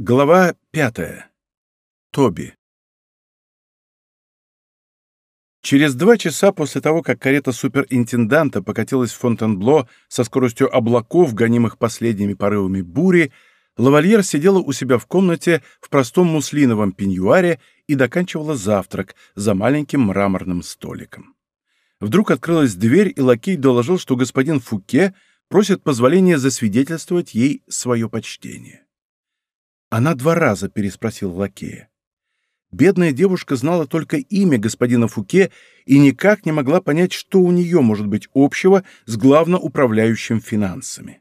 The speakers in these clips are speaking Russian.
Глава пятая. Тоби. Через два часа после того, как карета суперинтенданта покатилась в Фонтенбло со скоростью облаков, гонимых последними порывами бури, лавальер сидела у себя в комнате в простом муслиновом пеньюаре и доканчивала завтрак за маленьким мраморным столиком. Вдруг открылась дверь, и лакей доложил, что господин Фуке просит позволения засвидетельствовать ей свое почтение. Она два раза переспросила лакея. Бедная девушка знала только имя господина Фуке и никак не могла понять, что у нее может быть общего с главноуправляющим финансами.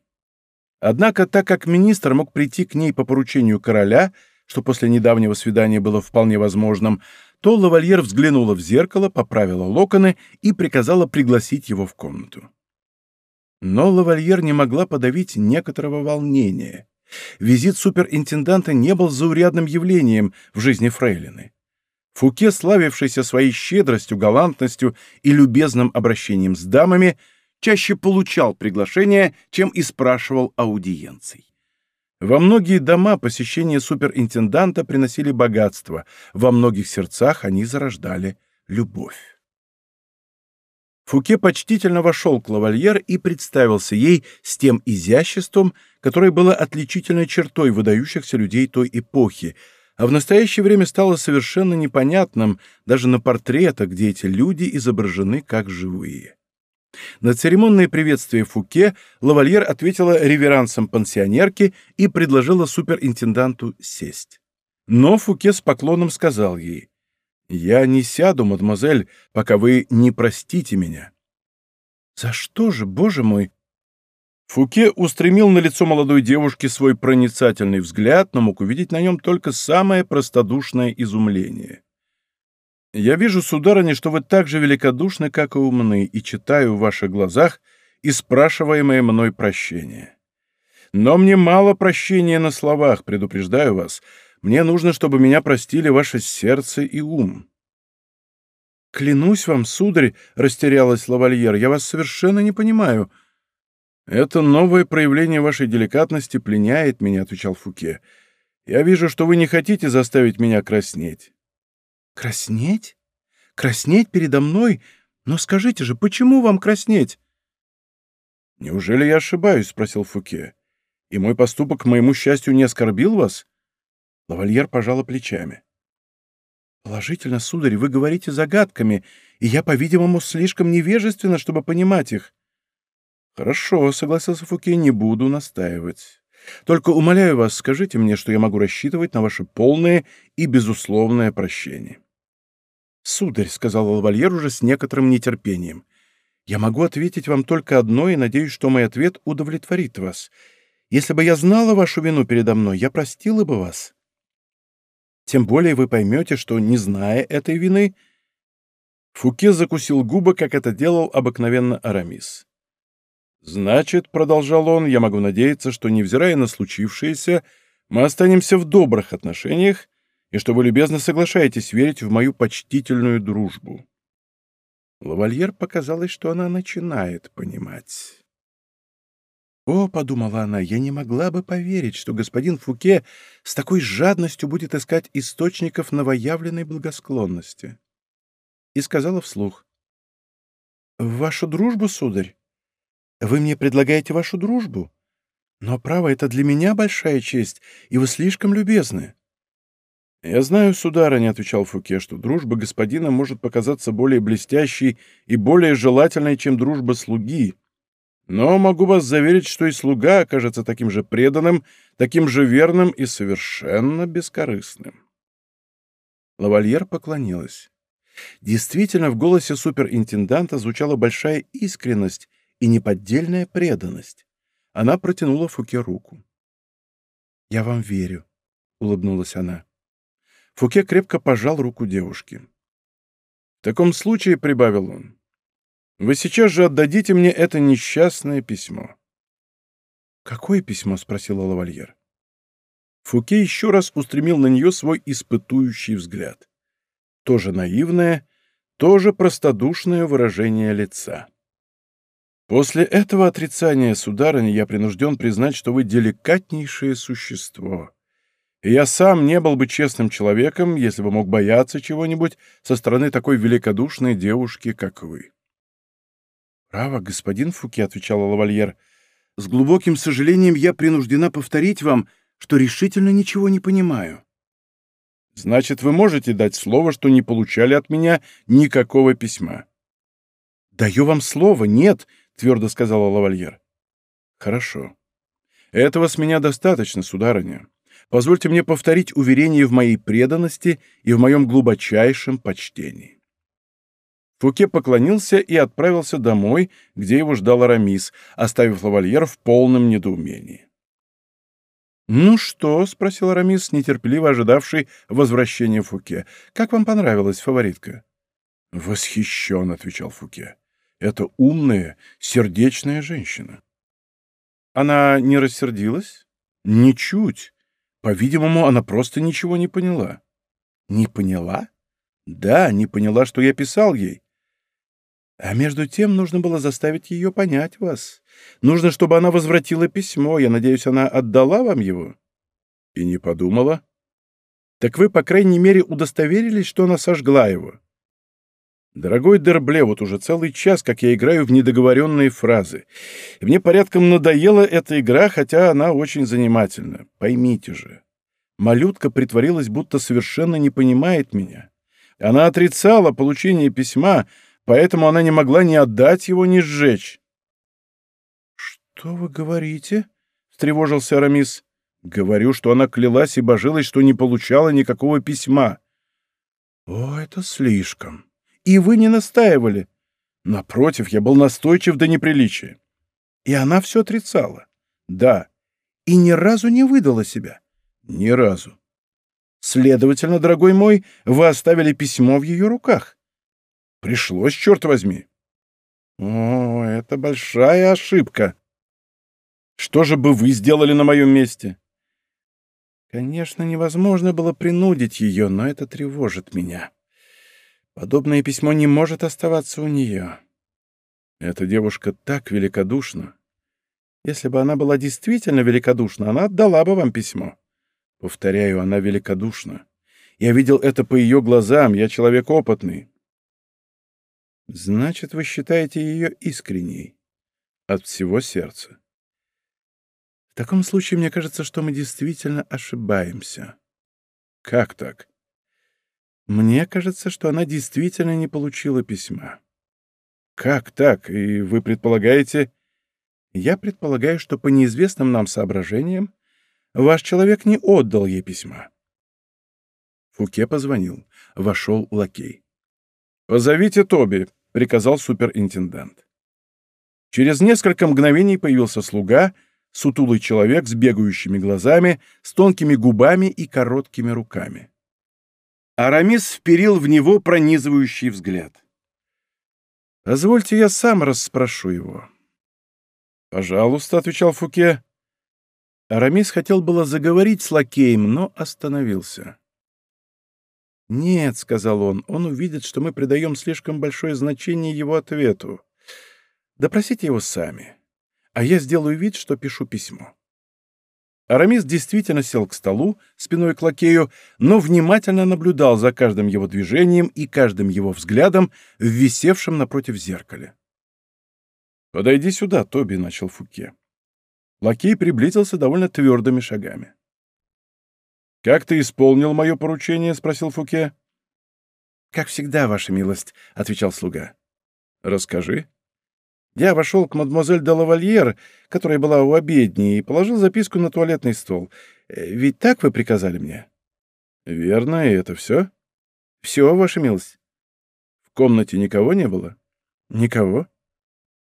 Однако, так как министр мог прийти к ней по поручению короля, что после недавнего свидания было вполне возможным, то лавальер взглянула в зеркало, поправила локоны и приказала пригласить его в комнату. Но лавальер не могла подавить некоторого волнения. Визит суперинтенданта не был заурядным явлением в жизни Фрейлины. Фуке, славившийся своей щедростью, галантностью и любезным обращением с дамами, чаще получал приглашения, чем и спрашивал аудиенций. Во многие дома посещения суперинтенданта приносили богатство, во многих сердцах они зарождали любовь. Фуке почтительно вошел к лавальер и представился ей с тем изяществом, которое было отличительной чертой выдающихся людей той эпохи, а в настоящее время стало совершенно непонятным даже на портретах, где эти люди изображены как живые. На церемонное приветствие Фуке лавальер ответила реверансом пансионерки и предложила суперинтенданту сесть. Но Фуке с поклоном сказал ей, «Я не сяду, мадемуазель, пока вы не простите меня». «За что же, боже мой?» Фуке устремил на лицо молодой девушки свой проницательный взгляд, но мог увидеть на нем только самое простодушное изумление. «Я вижу, сударыня, что вы так же великодушны, как и умны, и читаю в ваших глазах и спрашиваемое мной прощение. Но мне мало прощения на словах, предупреждаю вас. Мне нужно, чтобы меня простили ваше сердце и ум». «Клянусь вам, сударь», — растерялась лавальер, — «я вас совершенно не понимаю». «Это новое проявление вашей деликатности пленяет меня», — отвечал Фуке. «Я вижу, что вы не хотите заставить меня краснеть». «Краснеть? Краснеть передо мной? Но скажите же, почему вам краснеть?» «Неужели я ошибаюсь?» — спросил Фуке. «И мой поступок, к моему счастью, не оскорбил вас?» Лавальер пожала плечами. «Положительно, сударь, вы говорите загадками, и я, по-видимому, слишком невежественна, чтобы понимать их». «Хорошо», — согласился Фуке, — «не буду настаивать. Только умоляю вас, скажите мне, что я могу рассчитывать на ваше полное и безусловное прощение». «Сударь», — сказал лавальер уже с некоторым нетерпением, — «я могу ответить вам только одно, и надеюсь, что мой ответ удовлетворит вас. Если бы я знала вашу вину передо мной, я простила бы вас». Тем более вы поймете, что, не зная этой вины, Фуке закусил губы, как это делал обыкновенно Арамис. «Значит, — продолжал он, — я могу надеяться, что, невзирая на случившееся, мы останемся в добрых отношениях и что вы любезно соглашаетесь верить в мою почтительную дружбу». Лавальер показалось, что она начинает понимать. «О, — подумала она, — я не могла бы поверить, что господин Фуке с такой жадностью будет искать источников новоявленной благосклонности». И сказала вслух. «Вашу дружбу, сударь? Вы мне предлагаете вашу дружбу? Но, право, это для меня большая честь, и вы слишком любезны». «Я знаю, сударыня, — отвечал Фуке, — что дружба господина может показаться более блестящей и более желательной, чем дружба слуги». Но могу вас заверить, что и слуга окажется таким же преданным, таким же верным и совершенно бескорыстным. Лавальер поклонилась. Действительно, в голосе суперинтенданта звучала большая искренность и неподдельная преданность. Она протянула Фуке руку. «Я вам верю», — улыбнулась она. Фуке крепко пожал руку девушки. «В таком случае», — прибавил он, вы сейчас же отдадите мне это несчастное письмо». «Какое письмо?» — спросила лавальер. Фуке еще раз устремил на нее свой испытующий взгляд. Тоже наивное, тоже простодушное выражение лица. «После этого отрицания, сударыня, я принужден признать, что вы деликатнейшее существо. И я сам не был бы честным человеком, если бы мог бояться чего-нибудь со стороны такой великодушной девушки, как вы. «Право, господин Фуке», — отвечала лавальер, — «с глубоким сожалением я принуждена повторить вам, что решительно ничего не понимаю». «Значит, вы можете дать слово, что не получали от меня никакого письма?» «Даю вам слово, нет», — твердо сказала лавальер. «Хорошо. Этого с меня достаточно, сударыня. Позвольте мне повторить уверение в моей преданности и в моем глубочайшем почтении». Фуке поклонился и отправился домой, где его ждал Арамис, оставив лавальер в полном недоумении. «Ну что?» — спросил Арамис, нетерпеливо ожидавший возвращения Фуке. «Как вам понравилась фаворитка?» «Восхищен», — отвечал Фуке. «Это умная, сердечная женщина». «Она не рассердилась?» «Ничуть. По-видимому, она просто ничего не поняла». «Не поняла?» «Да, не поняла, что я писал ей. А между тем нужно было заставить ее понять вас. Нужно, чтобы она возвратила письмо. Я надеюсь, она отдала вам его? И не подумала. Так вы, по крайней мере, удостоверились, что она сожгла его. Дорогой Дербле, вот уже целый час, как я играю в недоговоренные фразы. И мне порядком надоела эта игра, хотя она очень занимательна. Поймите же. Малютка притворилась, будто совершенно не понимает меня. Она отрицала получение письма, поэтому она не могла ни отдать его, ни сжечь. «Что вы говорите?» — встревожился Арамис. «Говорю, что она клялась и божилась, что не получала никакого письма». «О, это слишком. И вы не настаивали». «Напротив, я был настойчив до неприличия». «И она все отрицала?» «Да». «И ни разу не выдала себя?» «Ни разу». «Следовательно, дорогой мой, вы оставили письмо в ее руках?» Пришлось, черт возьми. О, это большая ошибка. Что же бы вы сделали на моем месте? Конечно, невозможно было принудить ее, но это тревожит меня. Подобное письмо не может оставаться у нее. Эта девушка так великодушна. Если бы она была действительно великодушна, она отдала бы вам письмо. Повторяю, она великодушна. Я видел это по ее глазам, я человек опытный. Значит, вы считаете ее искренней. От всего сердца. В таком случае мне кажется, что мы действительно ошибаемся. Как так? Мне кажется, что она действительно не получила письма. Как так? И вы предполагаете... Я предполагаю, что по неизвестным нам соображениям ваш человек не отдал ей письма. Фуке позвонил. Вошел лакей. «Позовите Тоби», — приказал суперинтендант. Через несколько мгновений появился слуга, сутулый человек с бегающими глазами, с тонкими губами и короткими руками. Арамис вперил в него пронизывающий взгляд. «Позвольте, я сам расспрошу его». «Пожалуйста», — отвечал Фуке. Арамис хотел было заговорить с лакеем, но остановился. «Нет», — сказал он, — «он увидит, что мы придаем слишком большое значение его ответу. Допросите его сами, а я сделаю вид, что пишу письмо». Арамис действительно сел к столу, спиной к лакею, но внимательно наблюдал за каждым его движением и каждым его взглядом в висевшем напротив зеркале. «Подойди сюда, Тоби», — начал Фуке. Лакей приблизился довольно твердыми шагами. «Как ты исполнил мое поручение?» — спросил Фуке. «Как всегда, ваша милость», — отвечал слуга. «Расскажи». Я вошел к мадемуазель де лавальер, которая была у обедни, и положил записку на туалетный стол. Э, ведь так вы приказали мне? Верно, и это все? Все, ваша милость. В комнате никого не было? Никого.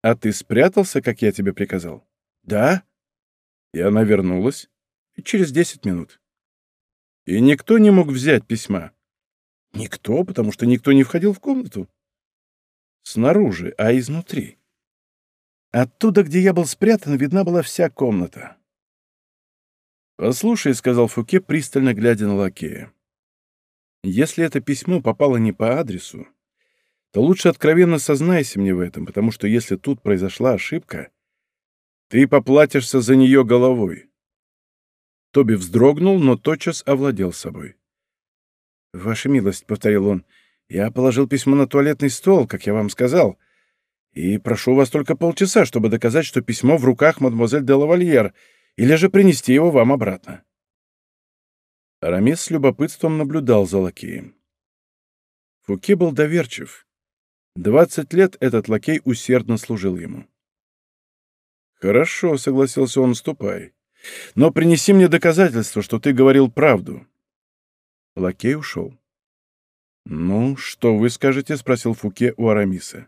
А ты спрятался, как я тебе приказал? Да. И она вернулась? Через десять минут. И никто не мог взять письма. Никто, потому что никто не входил в комнату. Снаружи, а изнутри. Оттуда, где я был спрятан, видна была вся комната. «Послушай», — сказал Фуке, пристально глядя на лакея. «Если это письмо попало не по адресу, то лучше откровенно сознайся мне в этом, потому что если тут произошла ошибка, ты поплатишься за нее головой. Тоби вздрогнул, но тотчас овладел собой. «Ваша милость», — повторил он, — «я положил письмо на туалетный стол, как я вам сказал, и прошу вас только полчаса, чтобы доказать, что письмо в руках мадемуазель де лавальер, или же принести его вам обратно». Арамис с любопытством наблюдал за лакеем. Фуке был доверчив. Двадцать лет этот лакей усердно служил ему. «Хорошо», — согласился он, — «ступай. Но принеси мне доказательство, что ты говорил правду». Лакей ушел. «Ну, что вы скажете?» — спросил Фуке у Арамиса.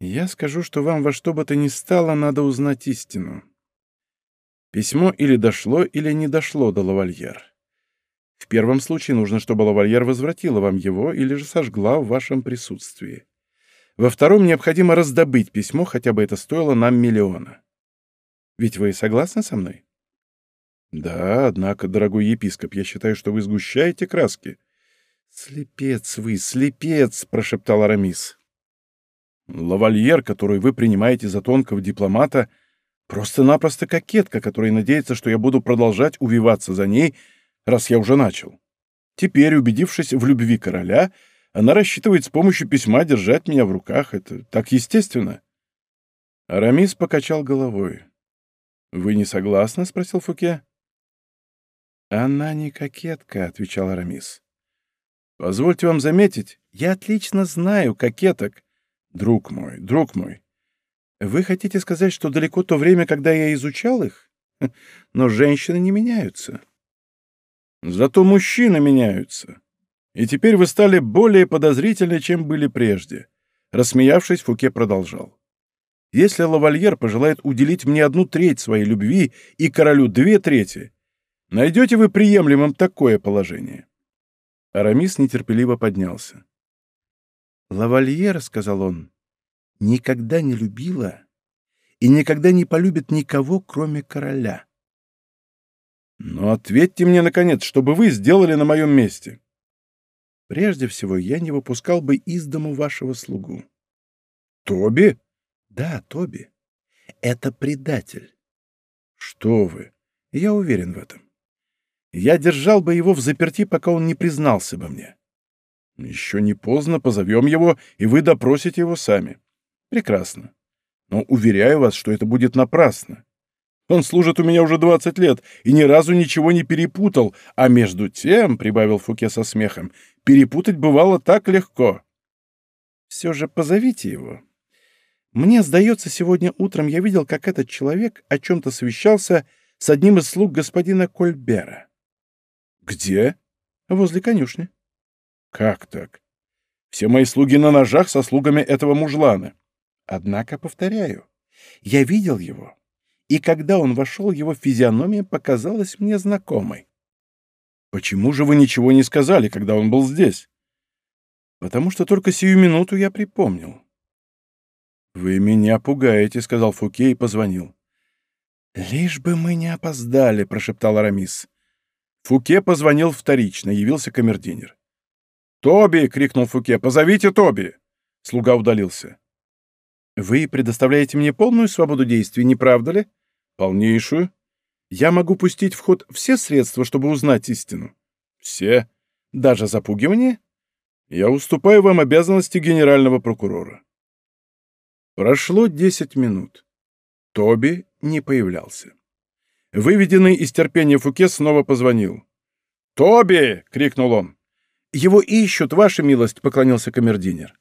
«Я скажу, что вам во что бы то ни стало надо узнать истину. Письмо или дошло, или не дошло до лавальер. В первом случае нужно, чтобы лавальер возвратила вам его или же сожгла в вашем присутствии. Во втором необходимо раздобыть письмо, хотя бы это стоило нам миллиона. Ведь вы согласны со мной? Да, однако, дорогой епископ, я считаю, что вы сгущаете краски. Слепец вы, слепец, прошептал Арамис. Лавальер, которую вы принимаете за тонкого дипломата, просто-напросто кокетка, которая надеется, что я буду продолжать увиваться за ней, раз я уже начал. Теперь, убедившись в любви короля, она рассчитывает с помощью письма держать меня в руках. Это так естественно. Арамис покачал головой. «Вы не согласны?» — спросил Фуке. «Она не кокетка», — отвечал Арамис. «Позвольте вам заметить, я отлично знаю кокеток. Друг мой, друг мой, вы хотите сказать, что далеко то время, когда я изучал их? Но женщины не меняются. Зато мужчины меняются. И теперь вы стали более подозрительны, чем были прежде. Рассмеявшись, Фуке продолжал. Если лавальер пожелает уделить мне одну треть своей любви и королю две трети, найдете вы приемлемым такое положение?» Арамис нетерпеливо поднялся. «Лавальер, — сказал он, — никогда не любила и никогда не полюбит никого, кроме короля». «Но ответьте мне, наконец, что бы вы сделали на моем месте?» Прежде всего, я не выпускал бы из дому вашего слугу. Тоби? Да, Тоби. Это предатель. Что вы? Я уверен в этом. Я держал бы его в заперти, пока он не признался бы мне. Еще не поздно, позовем его, и вы допросите его сами. Прекрасно. Но уверяю вас, что это будет напрасно. Он служит у меня уже двадцать лет и ни разу ничего не перепутал, а между тем, — прибавил Фуке со смехом, — перепутать бывало так легко. Все же позовите его. Мне сдается, сегодня утром я видел, как этот человек о чем-то совещался с одним из слуг господина Кольбера. Где? Возле конюшни. Как так? Все мои слуги на ножах со слугами этого мужлана. Однако, повторяю, я видел его и когда он вошел, его физиономия показалась мне знакомой. «Почему же вы ничего не сказали, когда он был здесь?» «Потому что только сию минуту я припомнил». «Вы меня пугаете», — сказал Фуке и позвонил. «Лишь бы мы не опоздали», — прошептал Арамис. Фуке позвонил вторично, явился камердинер. «Тоби!» — крикнул Фуке. «Позовите Тоби!» Слуга удалился. «Вы предоставляете мне полную свободу действий, не правда ли?» «Полнейшую. Я могу пустить в ход все средства, чтобы узнать истину». «Все. Даже запугивание?» «Я уступаю вам обязанности генерального прокурора». Прошло десять минут. Тоби не появлялся. Выведенный из терпения Фуке снова позвонил. «Тоби!» — крикнул он. «Его ищут, ваша милость!» — поклонился камердинер.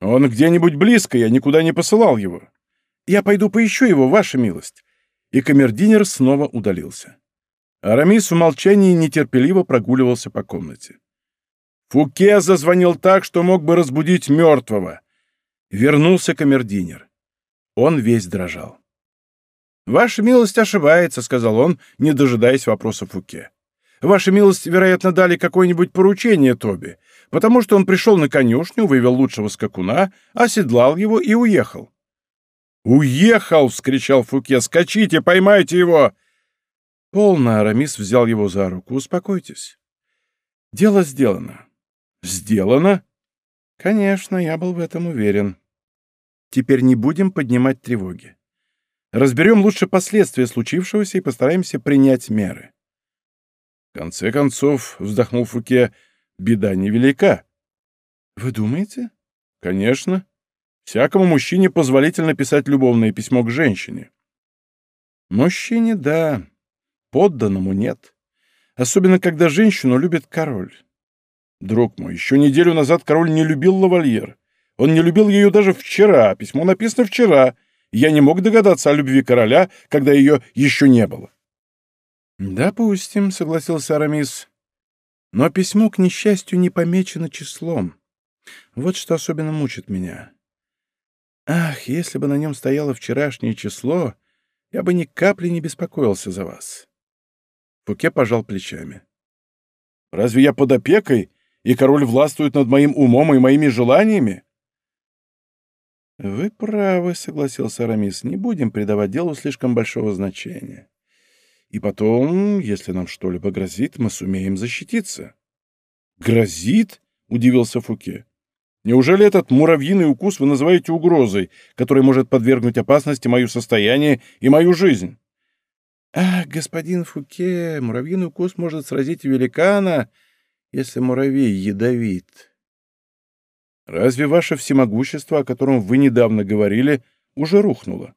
«Он где-нибудь близко, я никуда не посылал его. Я пойду поищу его, ваша милость». И камердинер снова удалился. Арамис в молчании нетерпеливо прогуливался по комнате. Фуке зазвонил так, что мог бы разбудить мертвого. Вернулся камердинер. Он весь дрожал. «Ваша милость ошибается», — сказал он, не дожидаясь вопроса Фуке. «Ваша милость, вероятно, дали какое-нибудь поручение Тоби потому что он пришел на конюшню, вывел лучшего скакуна, оседлал его и уехал. «Уехал!» — вскричал Фуке. «Скачите, поймайте его!» Полно Арамис взял его за руку. «Успокойтесь. Дело сделано». «Сделано?» «Конечно, я был в этом уверен. Теперь не будем поднимать тревоги. Разберем лучше последствия случившегося и постараемся принять меры. В конце концов, вздохнул Фуке, беда невелика. Вы думаете? Конечно. Всякому мужчине позволительно писать любовное письмо к женщине. Мужчине — да, подданному — нет. Особенно, когда женщину любит король. Друг мой, еще неделю назад король не любил лавальер. Он не любил ее даже вчера, письмо написано вчера. Я не мог догадаться о любви короля, когда ее еще не было. «Допустим», — согласился Арамис. «Но письмо, к несчастью, не помечено числом. Вот что особенно мучит меня. Ах, если бы на нем стояло вчерашнее число, я бы ни капли не беспокоился за вас». Фуке пожал плечами. «Разве я под опекой, и король властвует над моим умом и моими желаниями?» «Вы правы», — согласился Арамис. «Не будем придавать делу слишком большого значения. И потом, если нам что-либо грозит, мы сумеем защититься». «Грозит?» — удивился Фуке. «Неужели этот муравьиный укус вы называете угрозой, который может подвергнуть опасности мое состояние и мою жизнь?» «Ах, господин Фуке, муравьиный укус может сразить великана, если муравей ядовит». «Разве ваше всемогущество, о котором вы недавно говорили, уже рухнуло?»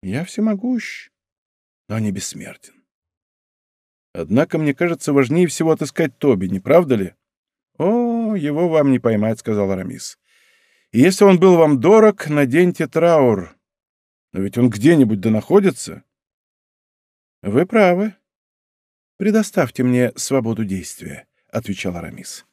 «Я всемогущ, но не бессмертен. Однако, мне кажется, важнее всего отыскать Тоби, не правда ли? О, его вам не поймать, сказал Арамис. И если он был вам дорог, наденьте траур. Но ведь он где-нибудь да находится. Вы правы. Предоставьте мне свободу действия, отвечал Арамис.